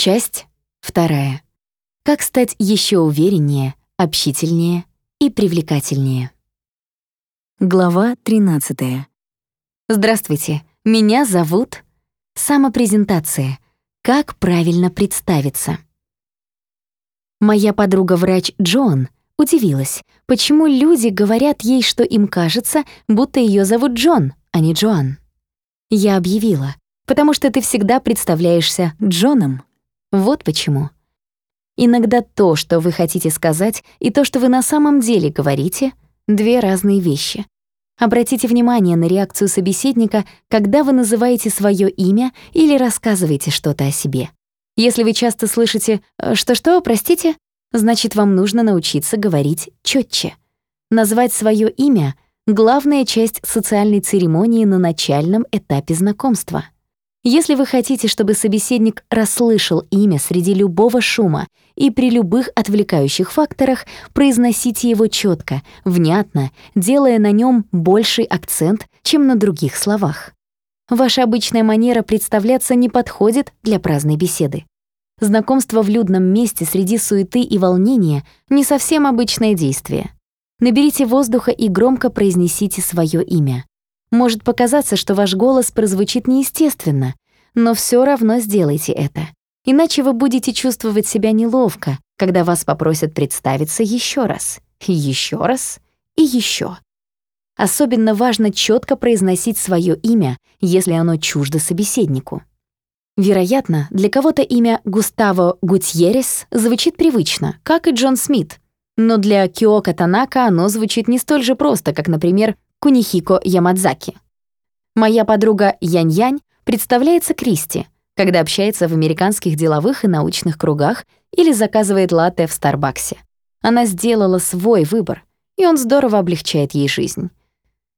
Часть вторая. Как стать еще увереннее, общительнее и привлекательнее. Глава 13. Здравствуйте, меня зовут... Самопрезентация. Как правильно представиться. Моя подруга-врач Джон удивилась, почему люди говорят ей, что им кажется, будто ее зовут Джон, а не Джоан. Я объявила, потому что ты всегда представляешься Джоном. Вот почему. Иногда то, что вы хотите сказать, и то, что вы на самом деле говорите — две разные вещи. Обратите внимание на реакцию собеседника, когда вы называете свое имя или рассказываете что-то о себе. Если вы часто слышите «Э, «что-что, простите», значит, вам нужно научиться говорить четче. Назвать свое имя — главная часть социальной церемонии на начальном этапе знакомства — если вы хотите, чтобы собеседник расслышал имя среди любого шума и при любых отвлекающих факторах, произносите его четко, внятно, делая на нем больший акцент, чем на других словах. Ваша обычная манера представляться не подходит для праздной беседы. Знакомство в людном месте среди суеты и волнения — не совсем обычное действие. Наберите воздуха и громко произнесите свое имя. Может показаться, что ваш голос прозвучит неестественно, но все равно сделайте это. Иначе вы будете чувствовать себя неловко, когда вас попросят представиться еще раз, еще раз, и еще. Особенно важно четко произносить свое имя, если оно чуждо собеседнику. Вероятно, для кого-то имя Густаво Гутьерес звучит привычно, как и Джон Смит, но для Киока Танака оно звучит не столь же просто, как, например, Кунихико Ямадзаки. Моя подруга Янь-Янь представляется Кристи, когда общается в американских деловых и научных кругах или заказывает латте в Старбаксе. Она сделала свой выбор, и он здорово облегчает ей жизнь.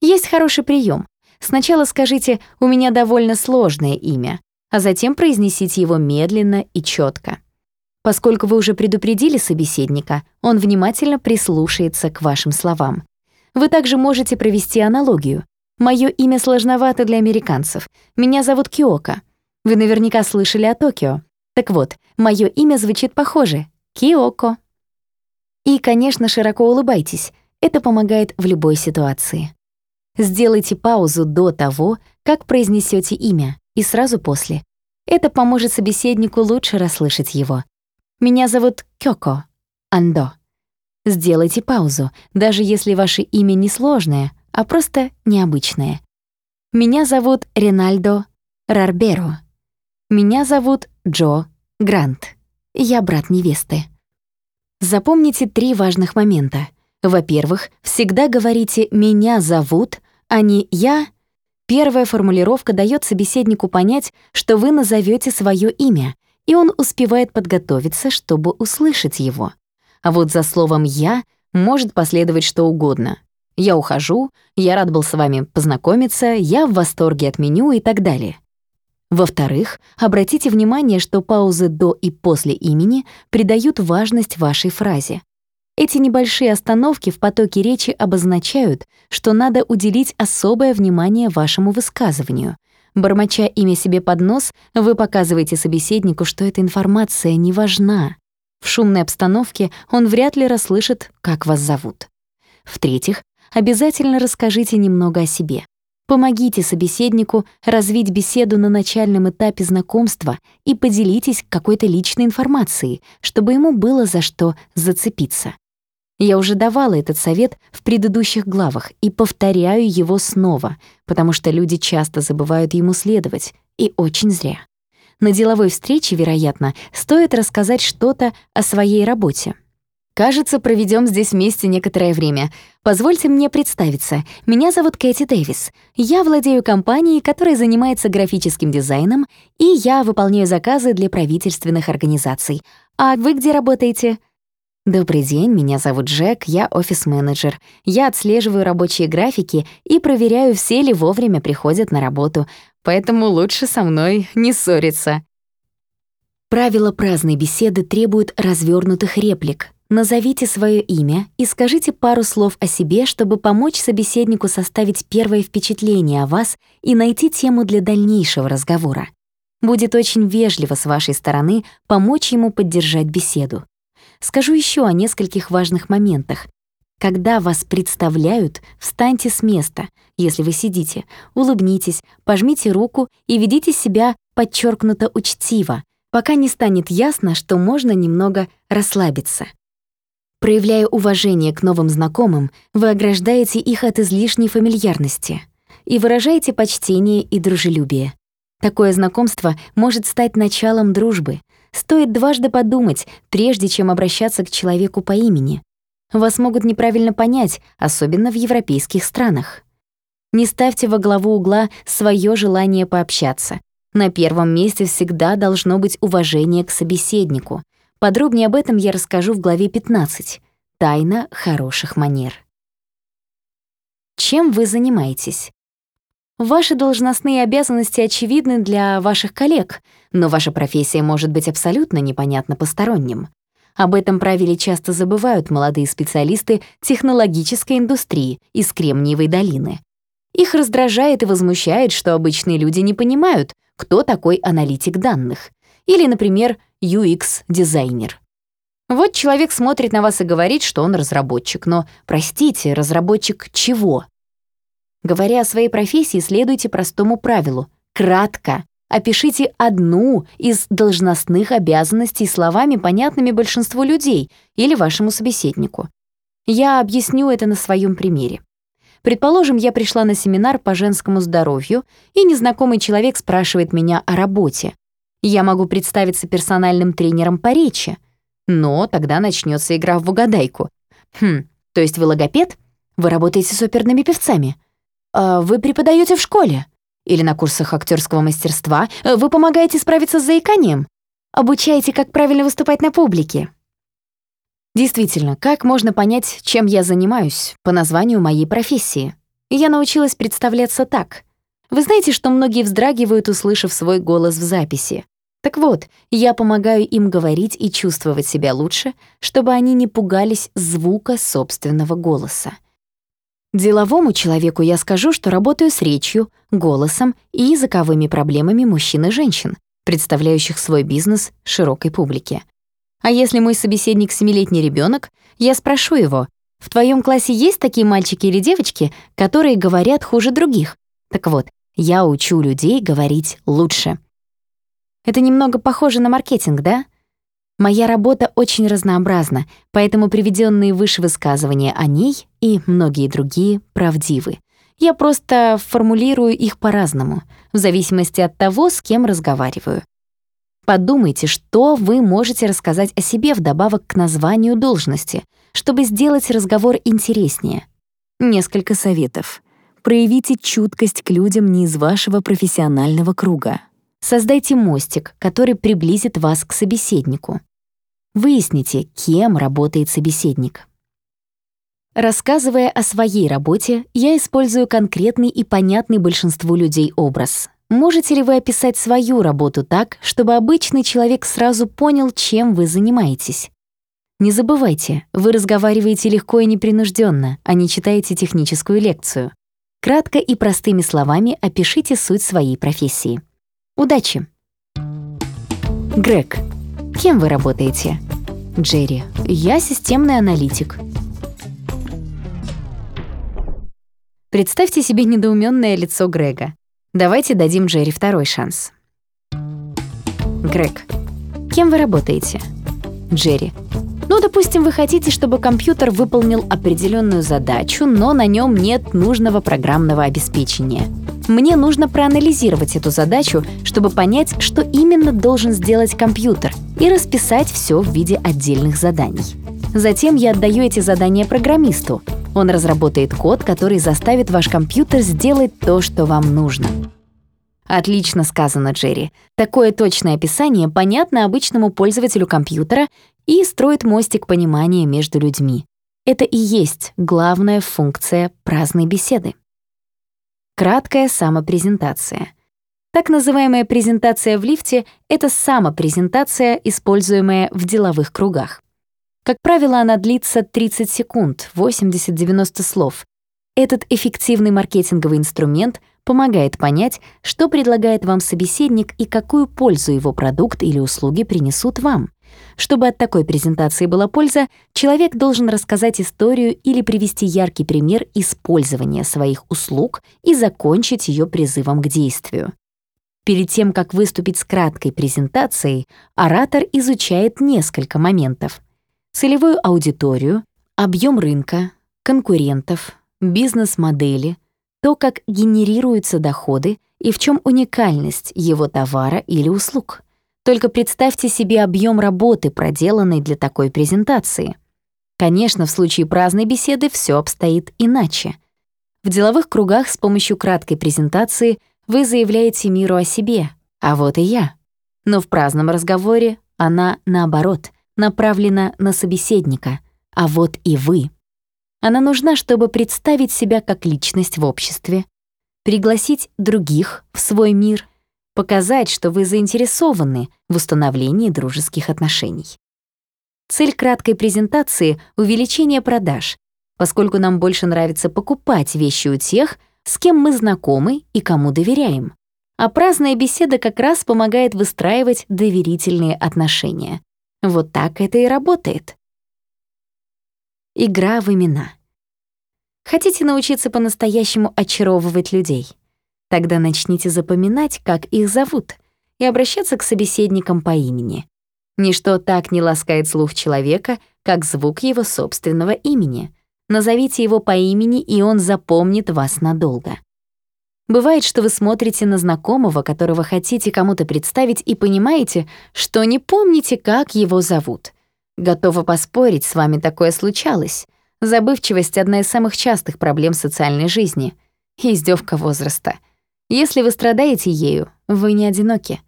Есть хороший прием. Сначала скажите «у меня довольно сложное имя», а затем произнесите его медленно и четко. Поскольку вы уже предупредили собеседника, он внимательно прислушается к вашим словам. Вы также можете провести аналогию. Моё имя сложновато для американцев. Меня зовут Киока. Вы наверняка слышали о Токио. Так вот, моё имя звучит похоже — Киоко. И, конечно, широко улыбайтесь. Это помогает в любой ситуации. Сделайте паузу до того, как произнесете имя, и сразу после. Это поможет собеседнику лучше расслышать его. Меня зовут Кёко, Андо. Сделайте паузу, даже если ваше имя не сложное, а просто необычное. Меня зовут Ренальдо Рарберо. Меня зовут Джо Грант. Я брат невесты. Запомните три важных момента. Во-первых, всегда говорите «меня зовут», а не «я». Первая формулировка дает собеседнику понять, что вы назовете свое имя, и он успевает подготовиться, чтобы услышать его. А вот за словом «я» может последовать что угодно. «Я ухожу», «Я рад был с вами познакомиться», «Я в восторге от меню» и так далее. Во-вторых, обратите внимание, что паузы до и после имени придают важность вашей фразе. Эти небольшие остановки в потоке речи обозначают, что надо уделить особое внимание вашему высказыванию. Бормоча имя себе под нос, вы показываете собеседнику, что эта информация не важна. В шумной обстановке он вряд ли расслышит, как вас зовут. В-третьих, обязательно расскажите немного о себе. Помогите собеседнику развить беседу на начальном этапе знакомства и поделитесь какой-то личной информацией, чтобы ему было за что зацепиться. Я уже давала этот совет в предыдущих главах и повторяю его снова, потому что люди часто забывают ему следовать, и очень зря. На деловой встрече, вероятно, стоит рассказать что-то о своей работе. Кажется, проведем здесь вместе некоторое время. Позвольте мне представиться. Меня зовут Кэти Дэвис. Я владею компанией, которая занимается графическим дизайном, и я выполняю заказы для правительственных организаций. А вы где работаете? Добрый день, меня зовут Джек, я офис-менеджер. Я отслеживаю рабочие графики и проверяю, все ли вовремя приходят на работу поэтому лучше со мной не ссориться. Правила праздной беседы требуют развернутых реплик. Назовите свое имя и скажите пару слов о себе, чтобы помочь собеседнику составить первое впечатление о вас и найти тему для дальнейшего разговора. Будет очень вежливо с вашей стороны помочь ему поддержать беседу. Скажу еще о нескольких важных моментах. Когда вас представляют, встаньте с места. Если вы сидите, улыбнитесь, пожмите руку и ведите себя подчеркнуто учтиво, пока не станет ясно, что можно немного расслабиться. Проявляя уважение к новым знакомым, вы ограждаете их от излишней фамильярности и выражаете почтение и дружелюбие. Такое знакомство может стать началом дружбы. Стоит дважды подумать, прежде чем обращаться к человеку по имени. Вас могут неправильно понять, особенно в европейских странах. Не ставьте во главу угла свое желание пообщаться. На первом месте всегда должно быть уважение к собеседнику — Подробнее об этом я расскажу в главе 15 «Тайна хороших манер». Чем вы занимаетесь? Ваши должностные обязанности очевидны для ваших коллег, но ваша профессия может быть абсолютно непонятна посторонним. Об этом правиле часто забывают молодые специалисты технологической индустрии из Кремниевой долины. Их раздражает и возмущает, что обычные люди не понимают, кто такой аналитик данных. Или, например, UX-дизайнер. Вот человек смотрит на вас и говорит, что он разработчик, но, простите, разработчик чего? Говоря о своей профессии, следуйте простому правилу. Кратко. Опишите одну из должностных обязанностей словами, понятными большинству людей или вашему собеседнику. Я объясню это на своем примере. Предположим, я пришла на семинар по женскому здоровью, и незнакомый человек спрашивает меня о работе. Я могу представиться персональным тренером по речи. Но тогда начнется игра в угадайку. Хм, то есть вы логопед? Вы работаете с оперными певцами? А вы преподаете в школе? Или на курсах актерского мастерства? Вы помогаете справиться с заиканием? Обучаете, как правильно выступать на публике? Действительно, как можно понять, чем я занимаюсь по названию моей профессии? Я научилась представляться так. Вы знаете, что многие вздрагивают, услышав свой голос в записи. Так вот, я помогаю им говорить и чувствовать себя лучше, чтобы они не пугались звука собственного голоса. Деловому человеку я скажу, что работаю с речью, голосом и языковыми проблемами мужчин и женщин, представляющих свой бизнес широкой публике. А если мой собеседник семилетний ребенок, я спрошу его, в твоем классе есть такие мальчики или девочки, которые говорят хуже других? Так вот, я учу людей говорить лучше. Это немного похоже на маркетинг, да? Моя работа очень разнообразна, поэтому приведенные выше высказывания о ней и многие другие правдивы. Я просто формулирую их по-разному, в зависимости от того, с кем разговариваю. Подумайте, что вы можете рассказать о себе вдобавок к названию должности, чтобы сделать разговор интереснее. Несколько советов. Проявите чуткость к людям не из вашего профессионального круга. Создайте мостик, который приблизит вас к собеседнику. Выясните, кем работает собеседник. Рассказывая о своей работе, я использую конкретный и понятный большинству людей образ. Можете ли вы описать свою работу так, чтобы обычный человек сразу понял, чем вы занимаетесь? Не забывайте, вы разговариваете легко и непринужденно, а не читаете техническую лекцию. Кратко и простыми словами опишите суть своей профессии. Удачи! Грег, кем вы работаете? Джерри, я системный аналитик. Представьте себе недоуменное лицо Грега. Давайте дадим Джерри второй шанс. Грег, кем вы работаете? Джерри, ну, допустим, вы хотите, чтобы компьютер выполнил определенную задачу, но на нем нет нужного программного обеспечения. Мне нужно проанализировать эту задачу, чтобы понять, что именно должен сделать компьютер, и расписать все в виде отдельных заданий. Затем я отдаю эти задания программисту. Он разработает код, который заставит ваш компьютер сделать то, что вам нужно. Отлично сказано, Джерри. Такое точное описание понятно обычному пользователю компьютера и строит мостик понимания между людьми. Это и есть главная функция праздной беседы. Краткая самопрезентация. Так называемая презентация в лифте — это самопрезентация, используемая в деловых кругах. Как правило, она длится 30 секунд, 80-90 слов. Этот эффективный маркетинговый инструмент помогает понять, что предлагает вам собеседник и какую пользу его продукт или услуги принесут вам. Чтобы от такой презентации была польза, человек должен рассказать историю или привести яркий пример использования своих услуг и закончить ее призывом к действию. Перед тем, как выступить с краткой презентацией, оратор изучает несколько моментов. Целевую аудиторию, объем рынка, конкурентов, бизнес-модели, то, как генерируются доходы и в чем уникальность его товара или услуг. Только представьте себе объем работы, проделанной для такой презентации. Конечно, в случае праздной беседы все обстоит иначе. В деловых кругах с помощью краткой презентации вы заявляете миру о себе, а вот и я. Но в праздном разговоре она, наоборот, направлена на собеседника, а вот и вы. Она нужна, чтобы представить себя как личность в обществе, пригласить других в свой мир, показать, что вы заинтересованы в установлении дружеских отношений. Цель краткой презентации — увеличение продаж, поскольку нам больше нравится покупать вещи у тех, с кем мы знакомы и кому доверяем. А праздная беседа как раз помогает выстраивать доверительные отношения. Вот так это и работает. Игра в имена. Хотите научиться по-настоящему очаровывать людей? Тогда начните запоминать, как их зовут, и обращаться к собеседникам по имени. Ничто так не ласкает слух человека, как звук его собственного имени. Назовите его по имени, и он запомнит вас надолго. Бывает, что вы смотрите на знакомого, которого хотите кому-то представить, и понимаете, что не помните, как его зовут. Готова поспорить, с вами такое случалось. Забывчивость — одна из самых частых проблем социальной жизни. Издевка возраста. Если вы страдаете ею, вы не одиноки.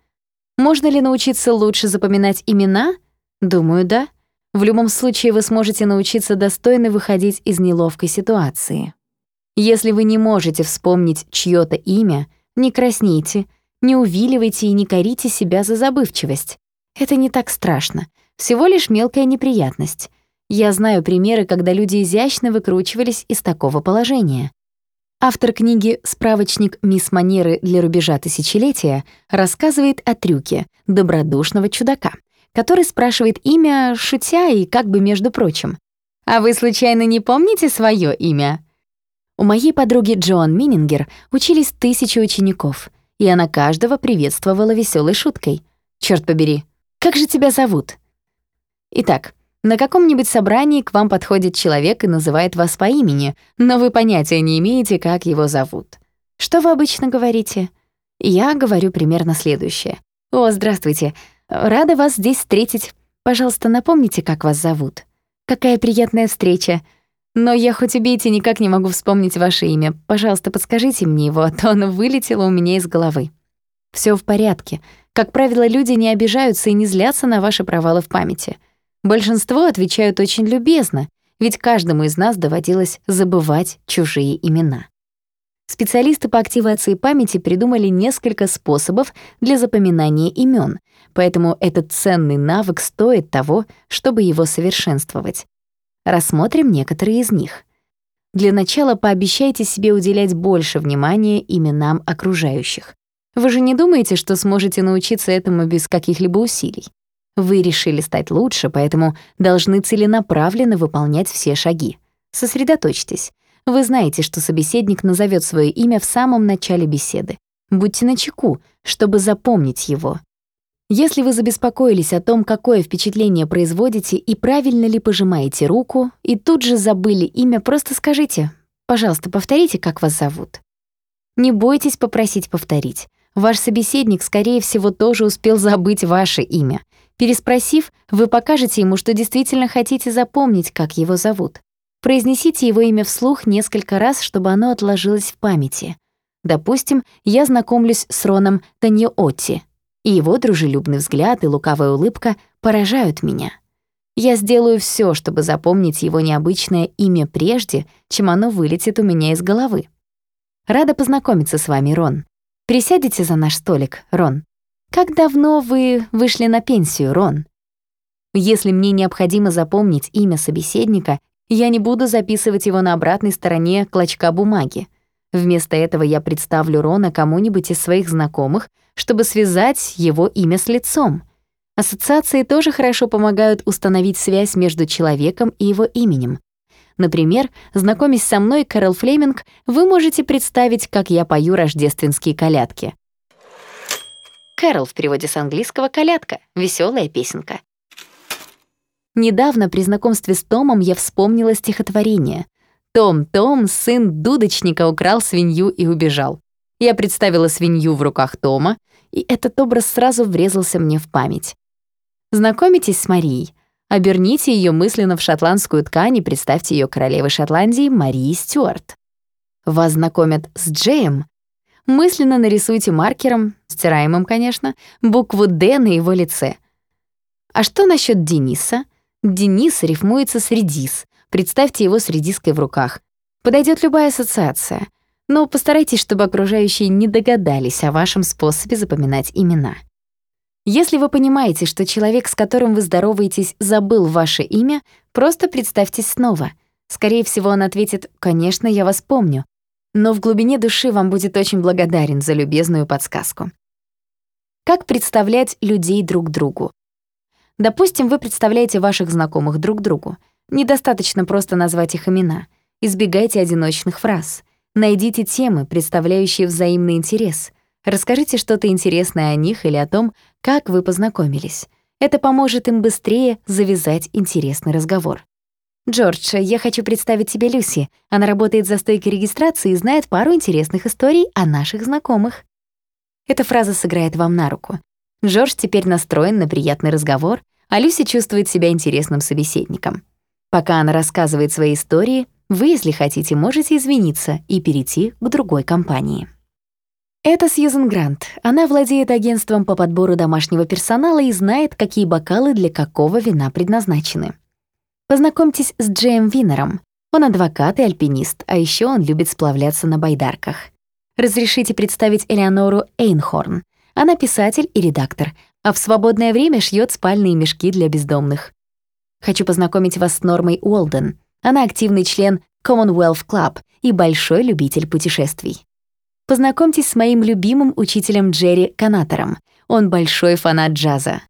Можно ли научиться лучше запоминать имена? Думаю, да. В любом случае вы сможете научиться достойно выходить из неловкой ситуации. Если вы не можете вспомнить чьё-то имя, не краснейте, не увиливайте и не корите себя за забывчивость. Это не так страшно. Всего лишь мелкая неприятность. Я знаю примеры, когда люди изящно выкручивались из такого положения. Автор книги «Справочник «Мисс Манеры» для рубежа тысячелетия» рассказывает о трюке добродушного чудака, который спрашивает имя, шутя и как бы между прочим. «А вы случайно не помните свое имя?» У моей подруги Джоан Минингер учились тысячи учеников, и она каждого приветствовала веселой шуткой. «Чёрт побери, как же тебя зовут?» Итак, на каком-нибудь собрании к вам подходит человек и называет вас по имени, но вы понятия не имеете, как его зовут. Что вы обычно говорите? Я говорю примерно следующее. «О, здравствуйте. Рада вас здесь встретить. Пожалуйста, напомните, как вас зовут. Какая приятная встреча. Но я хоть убейте, никак не могу вспомнить ваше имя. Пожалуйста, подскажите мне его, а то оно вылетело у меня из головы». Все в порядке. Как правило, люди не обижаются и не злятся на ваши провалы в памяти. Большинство отвечают очень любезно, ведь каждому из нас доводилось забывать чужие имена. Специалисты по активации памяти придумали несколько способов для запоминания имен, поэтому этот ценный навык стоит того, чтобы его совершенствовать. Рассмотрим некоторые из них. Для начала пообещайте себе уделять больше внимания именам окружающих. Вы же не думаете, что сможете научиться этому без каких-либо усилий? Вы решили стать лучше, поэтому должны целенаправленно выполнять все шаги. Сосредоточьтесь. Вы знаете, что собеседник назовет свое имя в самом начале беседы. Будьте начеку, чтобы запомнить его. Если вы забеспокоились о том, какое впечатление производите и правильно ли пожимаете руку, и тут же забыли имя, просто скажите «Пожалуйста, повторите, как вас зовут». Не бойтесь попросить повторить. Ваш собеседник, скорее всего, тоже успел забыть ваше имя — Переспросив, вы покажете ему, что действительно хотите запомнить, как его зовут. Произнесите его имя вслух несколько раз, чтобы оно отложилось в памяти. Допустим, я знакомлюсь с Роном Таньоотти, и его дружелюбный взгляд и лукавая улыбка поражают меня. Я сделаю все, чтобы запомнить его необычное имя прежде, чем оно вылетит у меня из головы. Рада познакомиться с вами, Рон. Присядете за наш столик, Рон. Как давно вы вышли на пенсию, Рон? Если мне необходимо запомнить имя собеседника, я не буду записывать его на обратной стороне клочка бумаги. Вместо этого я представлю Рона кому-нибудь из своих знакомых, чтобы связать его имя с лицом. Ассоциации тоже хорошо помогают установить связь между человеком и его именем. Например, знакомясь со мной, Кэрол Флеминг, вы можете представить, как я пою рождественские колядки. Кэрол в переводе с английского «колядка» — веселая песенка. Недавно при знакомстве с Томом я вспомнила стихотворение. «Том, Том, сын дудочника, украл свинью и убежал». Я представила свинью в руках Тома, и этот образ сразу врезался мне в память. Знакомитесь с Марией. Оберните ее мысленно в шотландскую ткань и представьте ее королевой Шотландии Марии Стюарт. Вас знакомят с Джеем. Мысленно нарисуйте маркером, стираемым, конечно, букву «Д» на его лице. А что насчет Дениса? Денис рифмуется с редис. Представьте его с редиской в руках. Подойдет любая ассоциация. Но постарайтесь, чтобы окружающие не догадались о вашем способе запоминать имена. Если вы понимаете, что человек, с которым вы здороваетесь, забыл ваше имя, просто представьтесь снова. Скорее всего, он ответит «Конечно, я вас помню», но в глубине души вам будет очень благодарен за любезную подсказку. Как представлять людей друг другу? Допустим, вы представляете ваших знакомых друг другу. Недостаточно просто назвать их имена. Избегайте одиночных фраз. Найдите темы, представляющие взаимный интерес. Расскажите что-то интересное о них или о том, как вы познакомились. Это поможет им быстрее завязать интересный разговор. «Джордж, я хочу представить тебе Люси. Она работает за стойкой регистрации и знает пару интересных историй о наших знакомых». Эта фраза сыграет вам на руку. Джордж теперь настроен на приятный разговор, а Люси чувствует себя интересным собеседником. Пока она рассказывает свои истории, вы, если хотите, можете извиниться и перейти к другой компании. Это Сьюзен Грант. Она владеет агентством по подбору домашнего персонала и знает, какие бокалы для какого вина предназначены. Познакомьтесь с Джейм Винером. Он адвокат и альпинист, а еще он любит сплавляться на байдарках. Разрешите представить Элеонору Эйнхорн. Она писатель и редактор, а в свободное время шьет спальные мешки для бездомных. Хочу познакомить вас с Нормой Уолден. Она активный член Commonwealth Club и большой любитель путешествий. Познакомьтесь с моим любимым учителем Джерри Канатором. Он большой фанат джаза.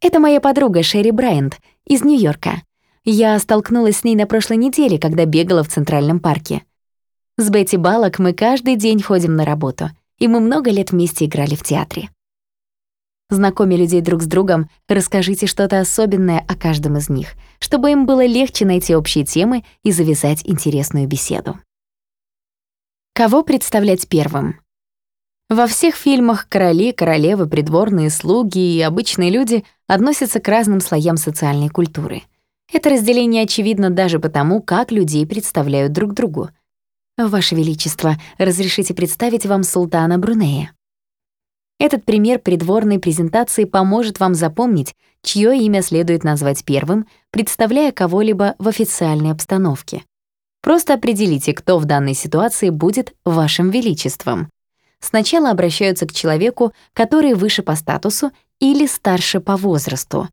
Это моя подруга Шерри Брайант из Нью-Йорка. Я столкнулась с ней на прошлой неделе, когда бегала в Центральном парке. С Бетти Балок мы каждый день ходим на работу, и мы много лет вместе играли в театре. Знакомя людей друг с другом, расскажите что-то особенное о каждом из них, чтобы им было легче найти общие темы и завязать интересную беседу. Кого представлять первым? Во всех фильмах короли, королевы, придворные слуги и обычные люди относятся к разным слоям социальной культуры. Это разделение очевидно даже потому, как людей представляют друг другу. Ваше Величество, разрешите представить вам султана Брунея. Этот пример придворной презентации поможет вам запомнить, чье имя следует назвать первым, представляя кого-либо в официальной обстановке. Просто определите, кто в данной ситуации будет вашим величеством. Сначала обращаются к человеку, который выше по статусу или старше по возрасту.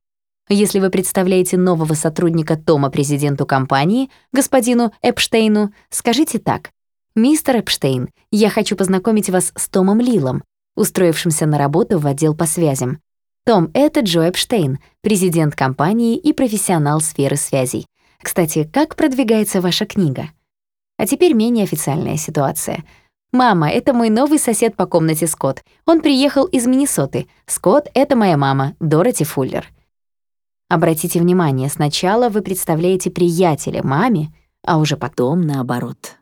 Если вы представляете нового сотрудника Тома президенту компании, господину Эпштейну, скажите так. «Мистер Эпштейн, я хочу познакомить вас с Томом Лилом, устроившимся на работу в отдел по связям. Том — это Джо Эпштейн, президент компании и профессионал сферы связей. Кстати, как продвигается ваша книга? А теперь менее официальная ситуация. «Мама, это мой новый сосед по комнате Скотт. Он приехал из Миннесоты. Скотт — это моя мама, Дороти Фуллер». Обратите внимание, сначала вы представляете приятеля маме, а уже потом наоборот.